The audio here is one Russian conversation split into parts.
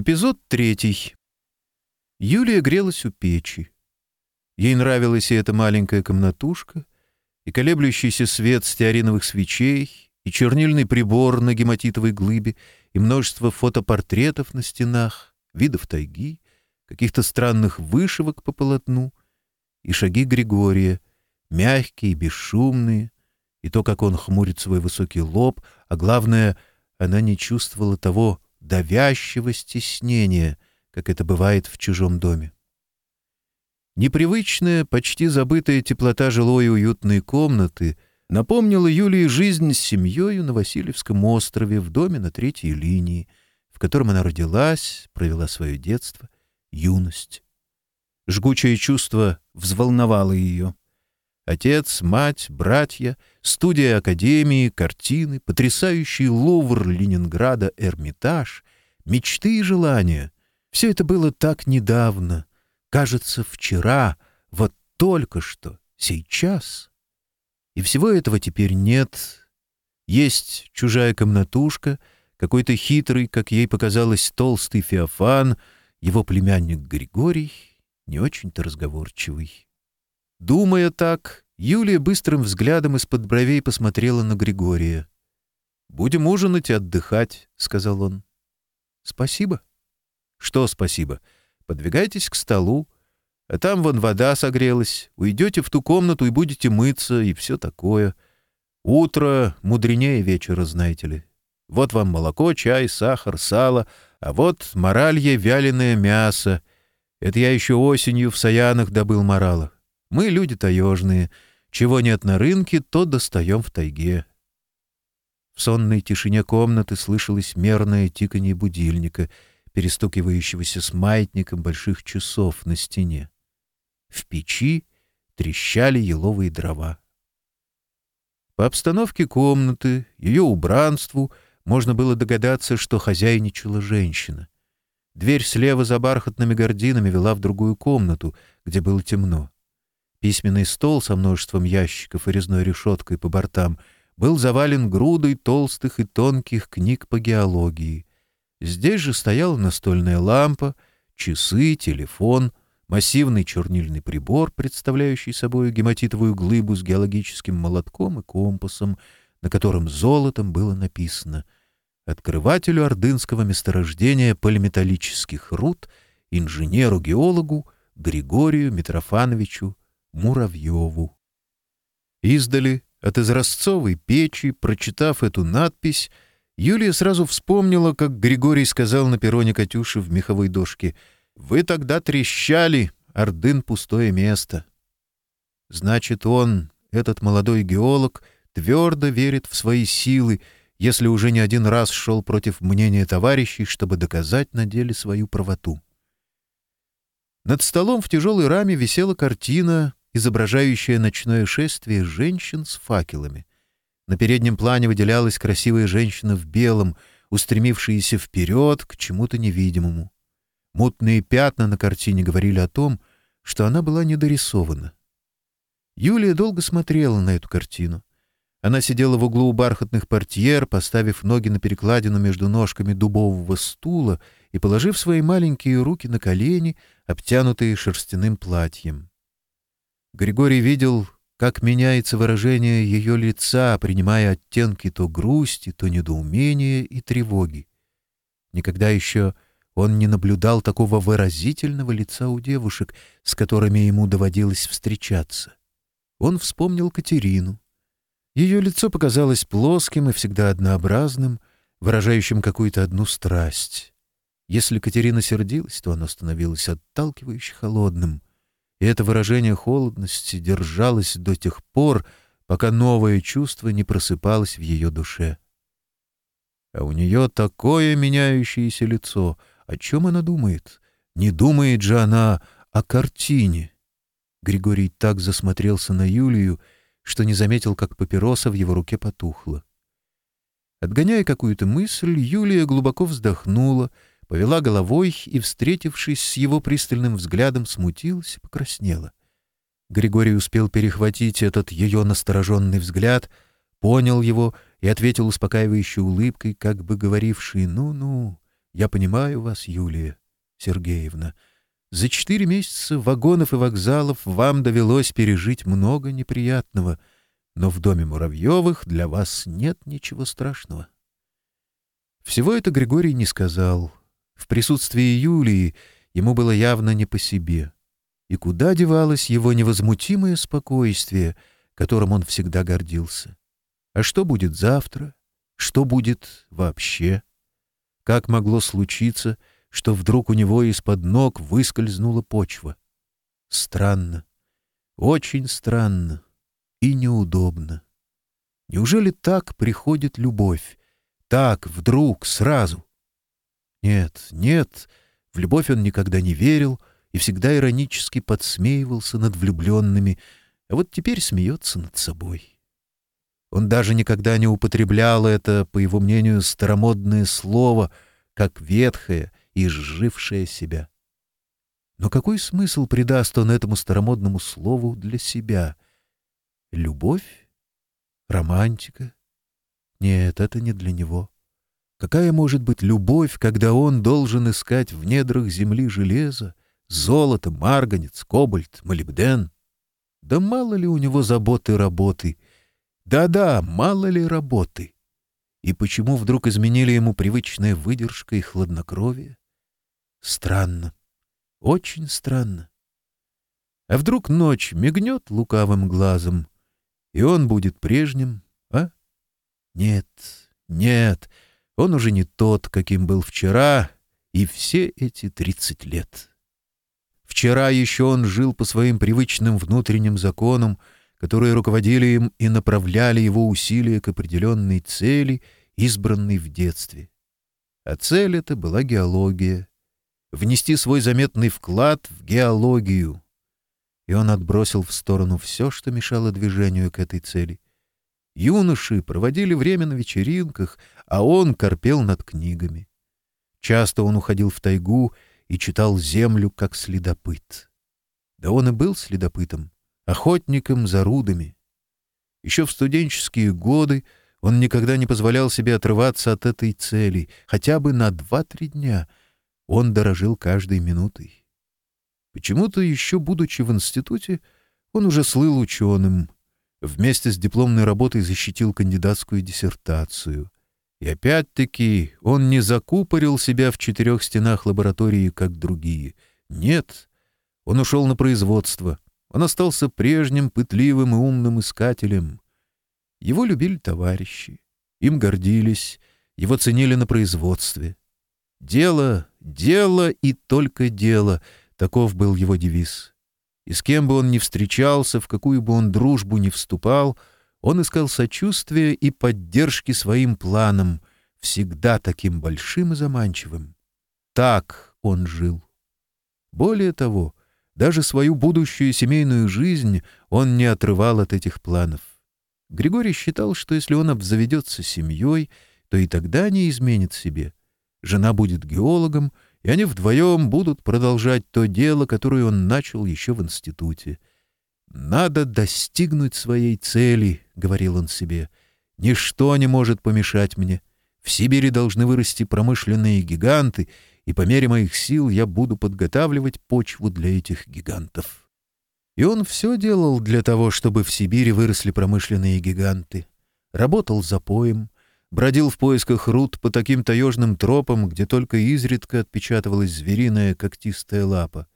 Эпизод третий. Юлия грелась у печи. Ей нравилась и эта маленькая комнатушка, и колеблющийся свет стеариновых свечей, и чернильный прибор на гематитовой глыбе, и множество фотопортретов на стенах, видов тайги, каких-то странных вышивок по полотну, и шаги Григория, мягкие, бесшумные, и то, как он хмурит свой высокий лоб, а главное, она не чувствовала того, давящего стеснения, как это бывает в чужом доме. Непривычная, почти забытая теплота жилой и уютной комнаты напомнила Юлии жизнь с семьей на Васильевском острове в доме на третьей линии, в котором она родилась, провела свое детство, юность. Жгучее чувство взволновало ее. Отец, мать, братья, студия академии, картины, потрясающий ловр Ленинграда «Эрмитаж» мечты и желания. Все это было так недавно. Кажется, вчера, вот только что, сейчас. И всего этого теперь нет. Есть чужая комнатушка, какой-то хитрый, как ей показалось, толстый Феофан, его племянник Григорий, не очень-то разговорчивый. Думая так, Юлия быстрым взглядом из-под бровей посмотрела на Григория. «Будем ужинать и отдыхать», — сказал он. Спасибо. Что спасибо? Подвигайтесь к столу. А там вон вода согрелась. Уйдете в ту комнату и будете мыться, и все такое. Утро мудренее вечера, знаете ли. Вот вам молоко, чай, сахар, сало, а вот моралье вяленое мясо. Это я еще осенью в Саянах добыл морала. Мы люди таежные. Чего нет на рынке, то достаем в тайге. В сонной тишине комнаты слышалось мерное тиканье будильника, перестукивающегося с маятником больших часов на стене. В печи трещали еловые дрова. По обстановке комнаты, ее убранству можно было догадаться, что хозяйничала женщина. Дверь слева за бархатными гординами вела в другую комнату, где было темно. Письменный стол со множеством ящиков и резной решеткой по бортам — был завален грудой толстых и тонких книг по геологии. Здесь же стояла настольная лампа, часы, телефон, массивный чернильный прибор, представляющий собой гематитовую глыбу с геологическим молотком и компасом, на котором золотом было написано «Открывателю ордынского месторождения полиметаллических руд, инженеру-геологу Григорию Митрофановичу Муравьеву». Издали от изразцовой печи, прочитав эту надпись, Юлия сразу вспомнила, как Григорий сказал на перроне Катюши в меховой дошке «Вы тогда трещали, Ордын — пустое место». Значит, он, этот молодой геолог, твердо верит в свои силы, если уже не один раз шел против мнения товарищей, чтобы доказать на деле свою правоту. Над столом в тяжелой раме висела картина изображающая ночное шествие женщин с факелами. На переднем плане выделялась красивая женщина в белом, устремившаяся вперед к чему-то невидимому. Мутные пятна на картине говорили о том, что она была недорисована. Юлия долго смотрела на эту картину. Она сидела в углу у бархатных портьер, поставив ноги на перекладину между ножками дубового стула и положив свои маленькие руки на колени, обтянутые шерстяным платьем. Григорий видел, как меняется выражение ее лица, принимая оттенки то грусти, то недоумения и тревоги. Никогда еще он не наблюдал такого выразительного лица у девушек, с которыми ему доводилось встречаться. Он вспомнил Катерину. Ее лицо показалось плоским и всегда однообразным, выражающим какую-то одну страсть. Если Катерина сердилась, то оно становилось отталкивающе холодным — и это выражение холодности держалось до тех пор, пока новое чувство не просыпалось в ее душе. А у нее такое меняющееся лицо. О чем она думает? Не думает же она о картине. Григорий так засмотрелся на Юлию, что не заметил, как папироса в его руке потухла. Отгоняя какую-то мысль, Юлия глубоко вздохнула — повела головой и, встретившись с его пристальным взглядом, смутилась и покраснела. Григорий успел перехватить этот ее настороженный взгляд, понял его и ответил успокаивающей улыбкой, как бы говорившей: «Ну-ну, я понимаю вас, Юлия Сергеевна. За четыре месяца вагонов и вокзалов вам довелось пережить много неприятного, но в доме Муравьевых для вас нет ничего страшного». Всего это Григорий не сказал — в присутствии Юлии ему было явно не по себе. И куда девалось его невозмутимое спокойствие, которым он всегда гордился? А что будет завтра? Что будет вообще? Как могло случиться, что вдруг у него из-под ног выскользнула почва? Странно. Очень странно. И неудобно. Неужели так приходит любовь? Так, вдруг, сразу? Нет, нет, в любовь он никогда не верил и всегда иронически подсмеивался над влюбленными, а вот теперь смеется над собой. Он даже никогда не употреблял это, по его мнению, старомодное слово, как ветхое и сжившее себя. Но какой смысл придаст он этому старомодному слову для себя? Любовь? Романтика? Нет, это не для него. Какая может быть любовь, когда он должен искать в недрах земли железо, золото, марганец, кобальт, молибден? Да мало ли у него заботы работы? Да-да, мало ли работы? И почему вдруг изменили ему привычная выдержка и хладнокровие? Странно. Очень странно. А вдруг ночь мигнет лукавым глазом, и он будет прежним, а? Нет, нет, — он уже не тот, каким был вчера, и все эти тридцать лет. Вчера еще он жил по своим привычным внутренним законам, которые руководили им и направляли его усилия к определенной цели, избранной в детстве. А цель эта была геология. Внести свой заметный вклад в геологию. И он отбросил в сторону все, что мешало движению к этой цели — Юноши проводили время на вечеринках, а он корпел над книгами. Часто он уходил в тайгу и читал землю как следопыт. Да он и был следопытом, охотником за рудами. Еще в студенческие годы он никогда не позволял себе отрываться от этой цели, хотя бы на два-три дня. Он дорожил каждой минутой. Почему-то еще будучи в институте, он уже слыл ученым — Вместе с дипломной работой защитил кандидатскую диссертацию. И опять-таки он не закупорил себя в четырех стенах лаборатории, как другие. Нет, он ушел на производство. Он остался прежним пытливым и умным искателем. Его любили товарищи, им гордились, его ценили на производстве. «Дело, дело и только дело» — таков был его девиз и с кем бы он ни встречался, в какую бы он дружбу ни вступал, он искал сочувствия и поддержки своим планам, всегда таким большим и заманчивым. Так он жил. Более того, даже свою будущую семейную жизнь он не отрывал от этих планов. Григорий считал, что если он обзаведется семьей, то и тогда не изменит себе. Жена будет геологом — и они вдвоем будут продолжать то дело, которое он начал еще в институте. «Надо достигнуть своей цели», — говорил он себе. «Ничто не может помешать мне. В Сибири должны вырасти промышленные гиганты, и по мере моих сил я буду подготавливать почву для этих гигантов». И он все делал для того, чтобы в Сибири выросли промышленные гиганты. Работал за поем, бродил в поисках руд по таким таежным тропам, где только изредка отпечатывалась звериная когтистая лапа.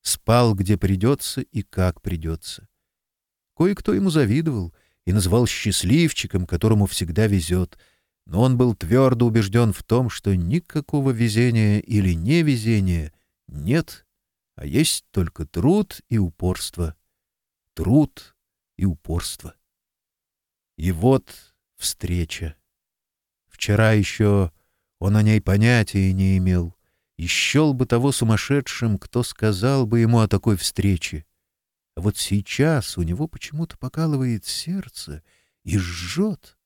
Спал, где придется и как придется. Кое-кто ему завидовал и называл счастливчиком, которому всегда везет, но он был твердо убежден в том, что никакого везения или невезения нет, а есть только труд и упорство. Труд и Вчера еще он о ней понятия не имел, и бы того сумасшедшим, кто сказал бы ему о такой встрече. А вот сейчас у него почему-то покалывает сердце и жжет,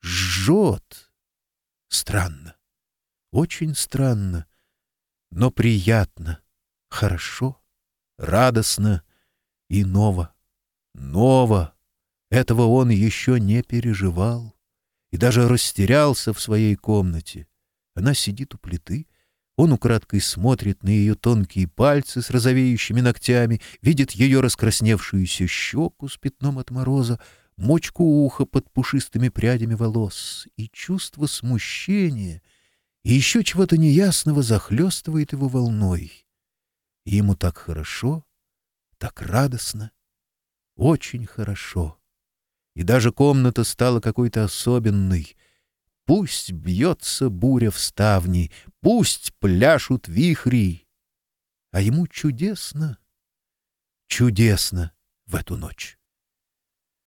жжет. Странно, очень странно, но приятно, хорошо, радостно и ново, ново. Этого он еще не переживал и даже растерялся в своей комнате. Она сидит у плиты, он украдкой смотрит на ее тонкие пальцы с розовеющими ногтями, видит ее раскрасневшуюся щеку с пятном от мороза, мочку уха под пушистыми прядями волос, и чувство смущения и еще чего-то неясного захлестывает его волной. И ему так хорошо, так радостно, очень хорошо и даже комната стала какой-то особенной. Пусть бьется буря в ставни, пусть пляшут вихри. А ему чудесно, чудесно в эту ночь.